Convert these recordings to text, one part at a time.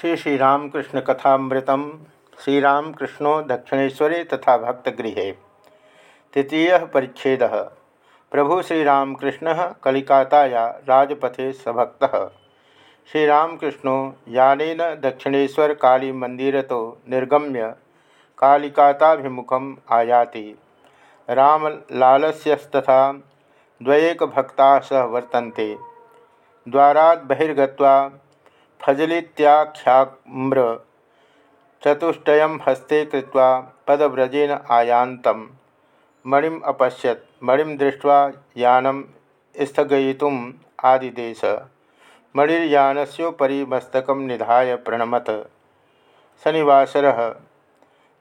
श्री श्री श्रीरामकृष्ण कथामृतम श्रीरामकृष्णो दक्षिणेशरे तथा भक्तगृह। तृतीय परिच्छेद। प्रभु श्रीरामकृष्ण कलिकाताया राजपथे सभक्त। श्रीरामकृष्णो यानेन दक्षिणेशर काली मंदिर तो निर्गम्य कालिकाताभिमुखम आयाति। रामलालस्यस्तथा द्वैक भक्ता सह वर्तन्ते। द्वारात् बहिर्गत्वा फजलित्याख्याम्र चतुष्टय हस्ते कृत्वा पदव्रजेन आयान्तं। मणिम् अपश्यत् मणिं दृष्ट्वा यानं स्थगयितुम् आदिदेश। मणिर्यानस्योपरि मस्तकं निधाय प्रणमत। शनिवासरः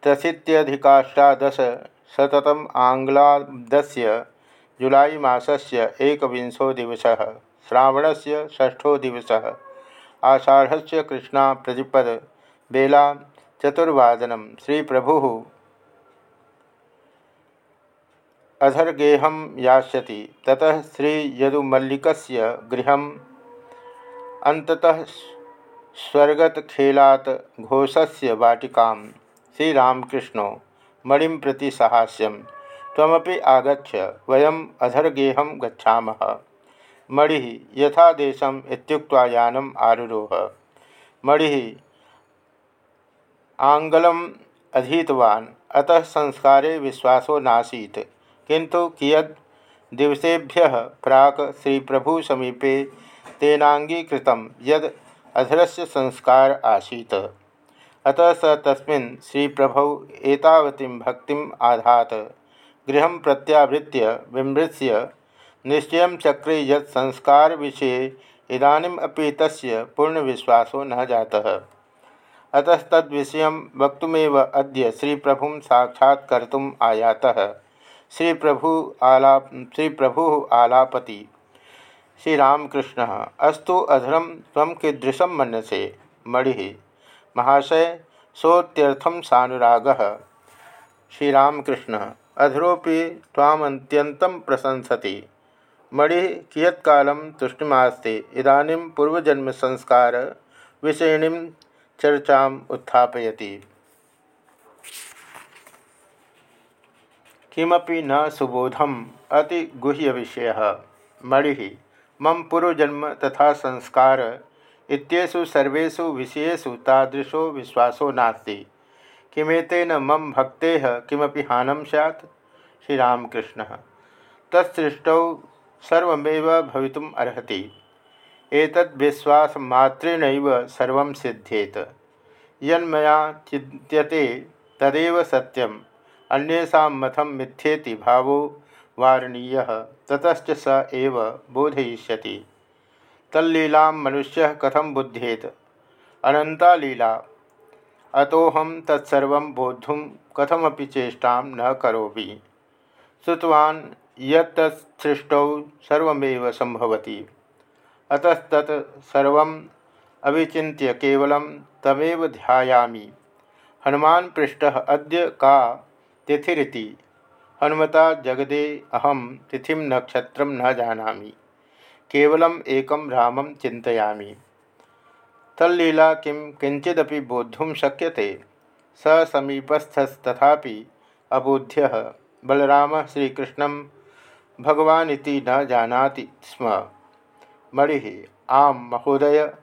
त्र्यशीत्यधिकाष्टादशशततम् आङ्ग्लाब्दस्य जुलाई मासस्य एकविंशो दिवसः, श्रावणस्य षष्ठो दिवसः। आषाढ़ कृष्णा प्रतिपद। बेला चतुर्वादनम श्री प्रभु अधर्गेहम यास्यति, ततः श्री यदुमल्लिक गृह अंततः स्वर्गत घोषस्य वाटिका श्रीरामकृष्ण, मणिं प्रति सहास्यम। तमपि आगछ वयम अधर्गेहम गच्छामः। मणि यथादेशम इत्युक्त्वा यानम आरुरोह। मणि आंगलम अधीतवान्। अतः संस्कारे विश्वासो नासीत्। किंतु कियद दिवसेभ्य प्राक श्री प्रभु समीपे तेनांगीकृत यद अधरस्य संस्कार आसीत्। अतः स तस्मिन् श्री प्रभौ एतावतीं भक्तिम् आधात गृह प्रत्यावृत्य विमृश्य निश्चय चक्रे यत् संस्कार विषय इदानीमपि पूर्ण पूर्णविश्वासो न जातः। अतः तद्विषय वक्तुमेव अद्य श्री प्रभु साक्षात्कर् आयातः। श्री प्रभु आलाप श्री प्रभु आलापति। श्रीरामकृष्ण, अस्तु तम कीदृशम मनसे मणि, महाशय सोत्यर्थम सानुराग। श्रीरामकृष्ण अधरोपि तामत्यंतं प्रशंसति। मणि कियत्ल तुष्टिमास्ते। इदानीं पूर्वजन्म संस्कार विषयिणी चर्चा उत्थापयति। किमपि न सुबोधम अति गुह्य विषय मणि, मम पूर्वजन्म तथा संस्कार इत्येषु सर्वेषु विषयेषु तादृशो विश्वासो नास्ति। किमेतेन मम भक्ते किमपि हानं सैत् श्रीरामकृष्ण। तत्सृष्टौ सर्वमेव भवितुम अर्हति। एतद्विश्वासमात्रेणैव सर्वं सिद्ध्येत। यन्मया चिन्त्यते तदेव सत्यम्। अन्येषां मतं मिथ्येति भावो वारणीयः। ततश्च स एव बोधयिष्यति। तल्लीलां मनुष्यः कथं बुध्येत अनन्ता लीला अतोहम तत्सर्वं बोद्धुं कथमपि चेष्टां न करोमि। श्रुतवान् यत्सृष्टौ सर्वमेव संभवति अतस्तत् सर्वम् अविचिन्त्य केवलं तमेव ध्यायामि। हनुमान पृष्ठः अद्य का तिथिरिति? हनुमता जगदे अहम तिथि नक्षत्र न जाना केवलम एकम रामम चिंतयामि तल्लीला किं किंचिदपि बोद्धुं शक्यते? स अबोध्य। बलराम श्रीकृष्ण भगवान न जानाति स्म। मणि आम महोदय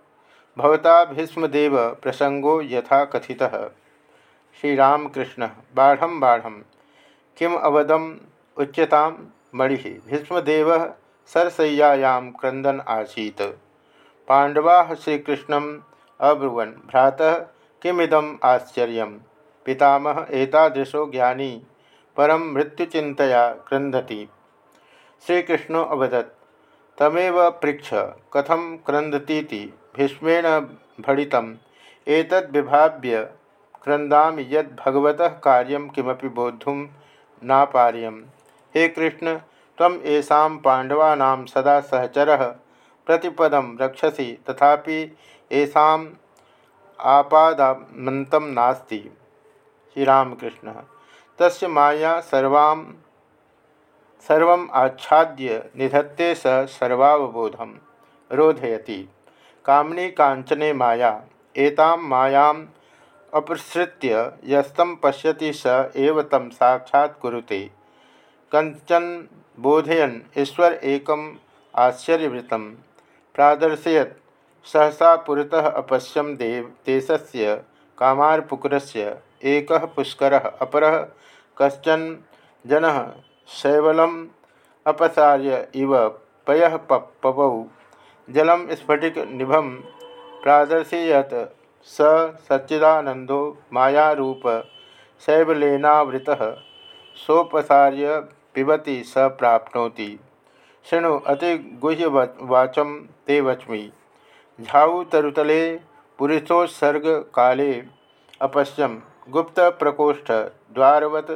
भवता भीष्मदेव प्रसंगो यथा कथि श्रीरामकृष्ण, बाढ़ बाढ़, किम अवदम उच्यता? मणि, भीष्मदेव सरसय्यायां क्रंदन आसीत। पांडवा श्रीकृष्ण अब्रुवन, भ्रातः किमिदम आश्चर्य पितामह एतादृशो ज्ञानी परम मृत्युचिंतया क्रंदती श्रीकृष्ण अवदत्। तमेव पृक्ष कथम क्रंदती भीष्मेण भड़ितम। एतद्विभाव्य क्रंदामि यद भगवतः कार्यं किमपि बोद्धुं नापार्यम। हे कृष्ण तम येषां पांडवानां सदा सहचर। प्रतिपदं रक्षसि, तथापि येषाम् आपादमन्तं नास्ति। श्रीरामकृष्ण। तस्य माया सर्वां सर्व आच्छाद्य निधत्ते स सर्वावबोधम। रोधयति। कामनी कांचने माया, एतां मायाम् अपसृत्य यस्तं पश्यति स एव तं साक्षात् कुरुते। कंचन बोधयन ईश्वर एकम आश्चर्यवृत प्रादर्शयत, सहसा पुरतः अपश्यम देव देशस्य कामारपुकुरस्य एक पुष्कर अपर कशन जन शैवलम अपसार्य इव पय पवौ जलम स्फटिक निभम प्रादर्शयत स सच्चिदानंदो मायारूप शैवलेनावृत। सोपसार्य पिबती स प्राप्नोति। शृणु अति गुह्यवाचम ते वच्मी। झाऊ तरुतले पुरुषोत्सर्ग काले अपश्यम गुप्त प्रकोष्ठ द्वारवत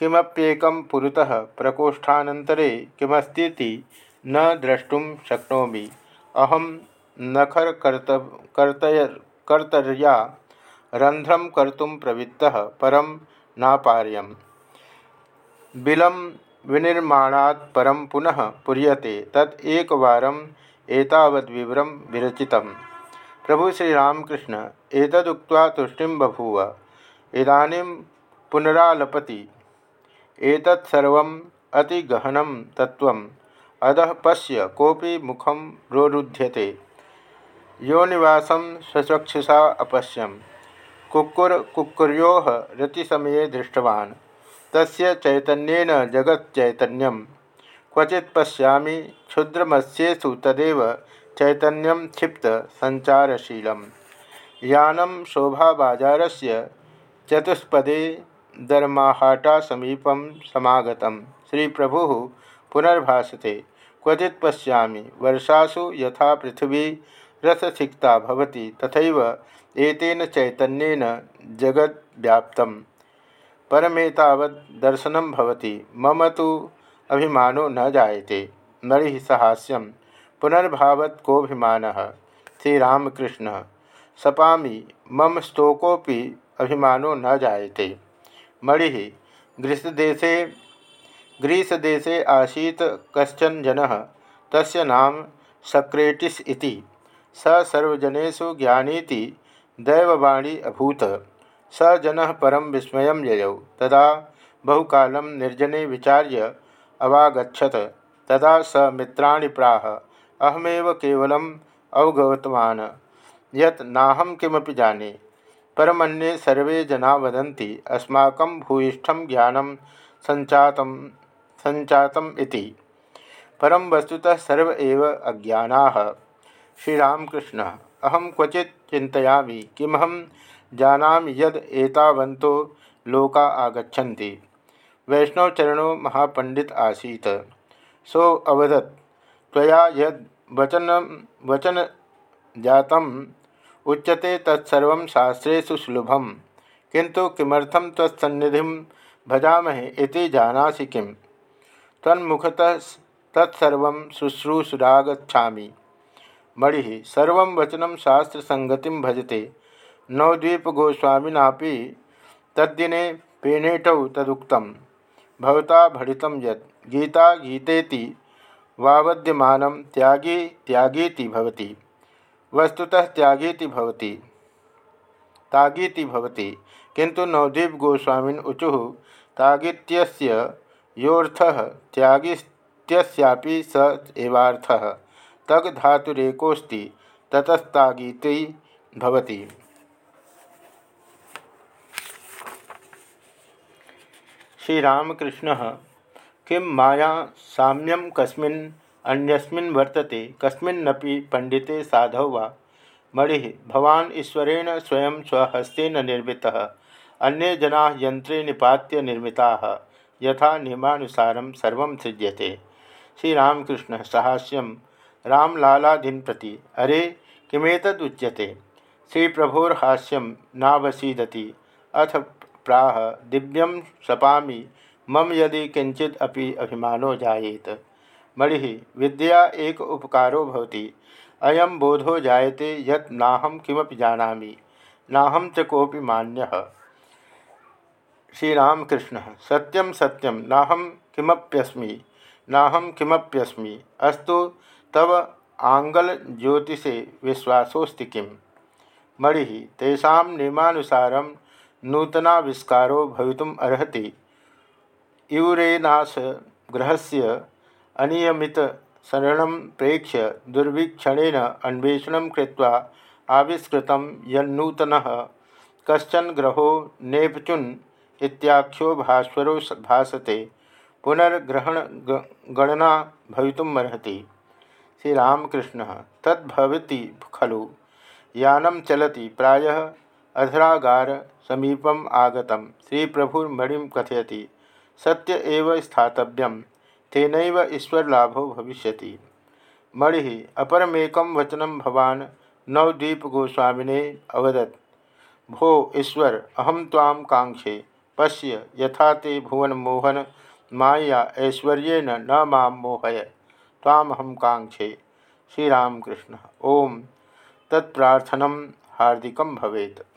किमप्येकं पुरतः प्रकोष्ठानन्तरे किमस्तीति न द्रष्टुम शक्नोमि। अहम नखर कर्तव कर्तय कर्तर्या रंध्रम कर्तुम प्रवृत्तः परम नापार्यम। बिलम विनिर्माणात् परम पुनः पुर्यते, तत् एकवारम् एतावद्विवरं विरचितम्। प्रभु श्रीरामकृष्ण, एतदुक्त्वा तुष्टि बभूव। इदानीं पुनरालपति। एतत्सर्वम् अतिगहनं तत्त्वम्। अधः पश्य कोऽपि मुखं रोरुध्यते योनिवासं स्वचक्षुषा अपश्यं कुक्कुर कुक्कुर्योः रतिसमये दृष्टवान्। तस्य चैतन्येन जगच्चैतन्यं क्वचित् पश्यामि क्षुद्रमत्स्येषु तदेव चैतन्यम क्षिप्त संचारशीलम यानम शोभाबाजार से चतुष्पदे दरमाहाटा समीपम समागत। श्री प्रभु पुनर्भासते। क्वचि पशा वर्षासु यथा पृथ्वी रससिक्ता भवति, तथैव एतेन चैतन्येन जगद्व्याप्तं परमेतावत् दर्शनं भवति, मम तो अभिमानो न जायते। नरि सहास्यम पुनर्भावत कोभिमान श्रीरामकृष्ण, सपामी, मम स्तोकोपि अभिमानो न जायते। मणि ग्रीसदेशे ग्रीसदेशे आसीत कशन जन। तस्य नाम सक्रेटिस इति। स ज्ञानीति दैववाणी अभूत। स जन परम विस्मय ययौ। तदा बहुकाल निर्जने विचार्य अवागछत तदा स मित्राणि प्राह। अहमेव केवलम अवगतवान। यत नाहम किमपि जाने। परमन्ये सर्वे जना वदन्ति, अस्माकं भूयिष्ठं ज्ञानं सञ्चातं सञ्चातम् परम वस्तुतः सर्व एव अज्ञानाः। श्रीरामकृष्ण अहम क्वचि चिंतयामि किमहम जानामि यद एतावन्तो लोका आगच्छन्ति। वैष्णवचरणो महापंडित आसीत्। सो अवदत्, त्वया यद वचन वचन उच्यते तत्सव शास्त्रेषु सुलभम। किंतु किमर्थम तत्सन्निधि भजामहे इति जानासि किं तन्मुखतः तत्सर्व शुश्रूषुरागछामि मणि, सर्व वचन शास्त्रसंगति भजते। नवद्वीपगोस्वामिनापि तद्दिने पेनेटौ तदुक्तं भवता भणितं यत् गीता गीतेति वावद्यमान त्यागी त्यागीति भवति। वस्तुतः त्यागीति भवति। तागीति भवति। किंतु नवदीप गोस्वामीन ऊचु तागित्यस्य योऽर्थः त्यागित्यस्यापि स एवार्थः। तग धातुरेकोस्ति ततस्तागीति भवति। श्रीरामकृष्ण, किं माया साम्यम कस्मिन् अन्यस्मिन् वर्तते, कस्मिन्नपि पंडिते साधौ वा? मणि, भवान ईश्वरेण स्वयं स्वहस्तेन निर्मितः, अन्ये जना यंत्रे निपात्य निर्मिताः, यथा नियमानुसारं सर्वं सृज्यते। श्रीरामकृष्ण सहास्यम रामलालादीन प्रति अरे, किमेतदुच्यते? श्रीप्रभोर्हास्यम नावसीदति, अथ प्राह दिव्यम सपामी मम यदि किंचित अभी अभिमानो जायेत। मणि विद्या एक उपकारो भवति। अयम बोधो जायते यत नाहम किमपि जानामि। नाहम च कोपि मान्यः। श्रीरामकृष्ण सत्यम सत्यम नाहम किमप्यस्मि? नाहम किमप्यस्मि? अस्तु, तव आंगल ज्योतिषे विश्वासोस्ति किम? मणि, तेषा नियमानुसार नूतनाविष्कारो भवितुम अर्हति। इवरेनाश ग्रह से अनियमित शरण प्रेक्ष्य दुर्वीक्षणेन अन्वेषण कृत्वा आविष्कृत यन्नूतन कशन ग्रहो नेपचुन इत्याख्यो भास्वरो भासते। पुनर्ग्रहण गणना भवितुमर्हति श्रीरामकृष्ण तद्भवती खलु। यानम चलती प्रायः अधरागार समीपम आगत श्री प्रभुर्मणि कथयति। सत्य एव स्थातव्यम। तेन ईश्वरलाभो भविष्य मणि, अपरमेक वचन भवान नवदीप गोस्वामिने अवदत्। भो ईश्वर अहम ताम कांक्षे पश्य, यथा ते भुवन मोहन माया ऐश्वर्य न मोहय। तामहम कांक्षे श्रीरामकृष्ण। ओम। तत्प्रार्थनम हार्दिक भवेत्।